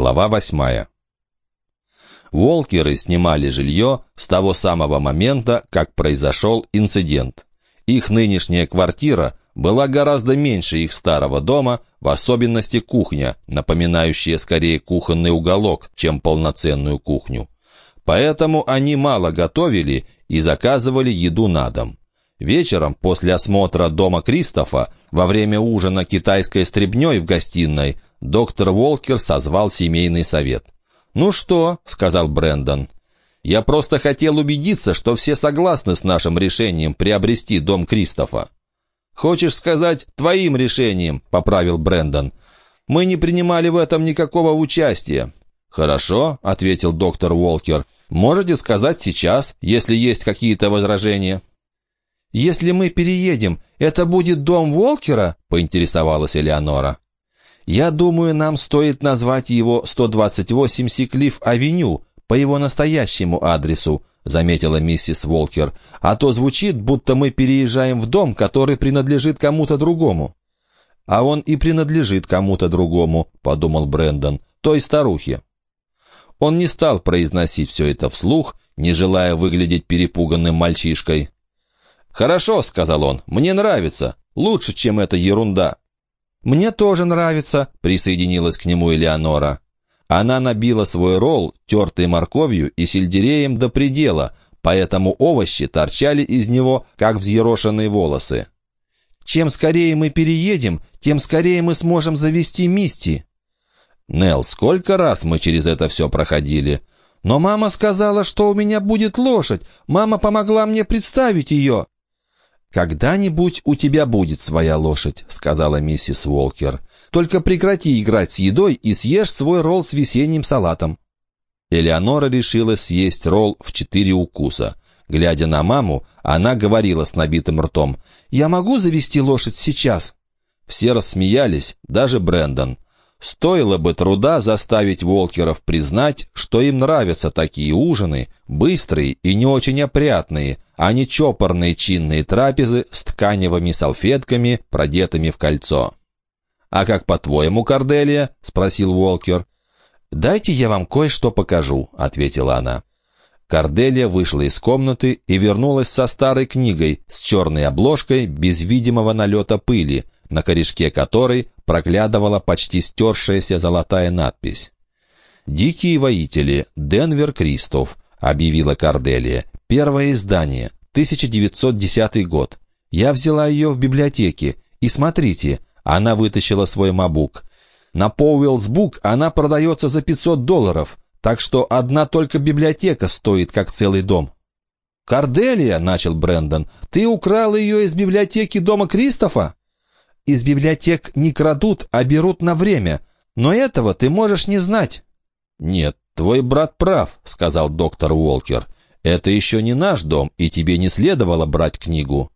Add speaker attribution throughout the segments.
Speaker 1: Глава восьмая. Волкеры снимали жилье с того самого момента, как произошел инцидент. Их нынешняя квартира была гораздо меньше их старого дома, в особенности кухня, напоминающая скорее кухонный уголок, чем полноценную кухню. Поэтому они мало готовили и заказывали еду на дом. Вечером, после осмотра дома Кристофа, во время ужина китайской стребней в гостиной, доктор Волкер созвал семейный совет. «Ну что?» — сказал Брэндон. «Я просто хотел убедиться, что все согласны с нашим решением приобрести дом Кристофа». «Хочешь сказать, твоим решением?» — поправил Брэндон. «Мы не принимали в этом никакого участия». «Хорошо», — ответил доктор Волкер. «Можете сказать сейчас, если есть какие-то возражения?» «Если мы переедем, это будет дом Волкера?» — поинтересовалась Элеонора. «Я думаю, нам стоит назвать его 128 Сиклиф-авеню по его настоящему адресу», — заметила миссис Волкер. «А то звучит, будто мы переезжаем в дом, который принадлежит кому-то другому». «А он и принадлежит кому-то другому», — подумал Брэндон, — «той старухе». Он не стал произносить все это вслух, не желая выглядеть перепуганным мальчишкой. «Хорошо», — сказал он, — «мне нравится. Лучше, чем эта ерунда». «Мне тоже нравится», — присоединилась к нему Элеонора. Она набила свой ролл тертой морковью и сельдереем до предела, поэтому овощи торчали из него, как взъерошенные волосы. «Чем скорее мы переедем, тем скорее мы сможем завести Мисти». «Нелл, сколько раз мы через это все проходили?» «Но мама сказала, что у меня будет лошадь. Мама помогла мне представить ее». «Когда-нибудь у тебя будет своя лошадь», — сказала миссис Уолкер. «Только прекрати играть с едой и съешь свой ролл с весенним салатом». Элеонора решила съесть ролл в четыре укуса. Глядя на маму, она говорила с набитым ртом. «Я могу завести лошадь сейчас?» Все рассмеялись, даже Брэндон. Стоило бы труда заставить Волкеров признать, что им нравятся такие ужины, быстрые и не очень опрятные, а не чопорные чинные трапезы с тканевыми салфетками, продетыми в кольцо. «А как по-твоему, Корделия?» — спросил Волкер. «Дайте я вам кое-что покажу», — ответила она. Корделия вышла из комнаты и вернулась со старой книгой с черной обложкой без видимого налета пыли, на корешке которой проглядывала почти стершаяся золотая надпись. «Дикие воители. Денвер Кристоф», — объявила Корделия. «Первое издание. 1910 год. Я взяла ее в библиотеке. И смотрите, она вытащила свой мабук. На Поуэллсбук она продается за 500 долларов, так что одна только библиотека стоит, как целый дом». «Корделия», — начал Брэндон, — «ты украл ее из библиотеки дома Кристофа?» Из библиотек не крадут, а берут на время. Но этого ты можешь не знать». «Нет, твой брат прав», — сказал доктор Уолкер. «Это еще не наш дом, и тебе не следовало брать книгу».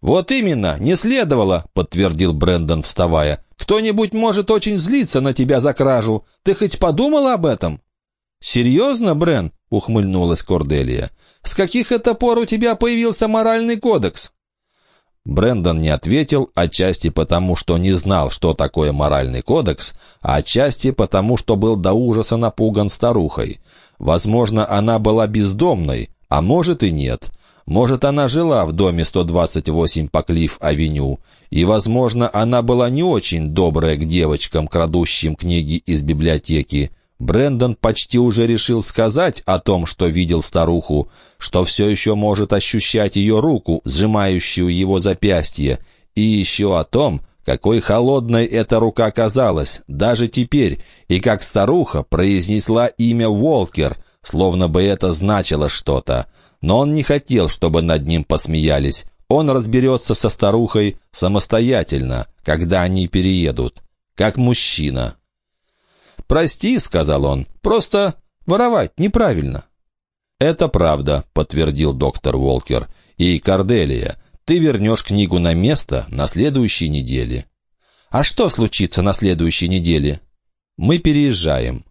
Speaker 1: «Вот именно, не следовало», — подтвердил Брэндон, вставая. «Кто-нибудь может очень злиться на тебя за кражу. Ты хоть подумал об этом?» «Серьезно, Брен?» — ухмыльнулась Корделия. «С каких это пор у тебя появился моральный кодекс?» Брендон не ответил, отчасти потому, что не знал, что такое моральный кодекс, а отчасти потому, что был до ужаса напуган старухой. Возможно, она была бездомной, а может и нет. Может, она жила в доме 128 по Клифф-авеню, и, возможно, она была не очень добрая к девочкам, крадущим книги из библиотеки. Брендон почти уже решил сказать о том, что видел старуху, что все еще может ощущать ее руку, сжимающую его запястье, и еще о том, какой холодной эта рука казалась, даже теперь, и как старуха произнесла имя Волкер, словно бы это значило что-то. Но он не хотел, чтобы над ним посмеялись. Он разберется со старухой самостоятельно, когда они переедут, как мужчина. «Прости», — сказал он, — «просто воровать неправильно». «Это правда», — подтвердил доктор Волкер. «И, Корделия, ты вернешь книгу на место на следующей неделе». «А что случится на следующей неделе?» «Мы переезжаем».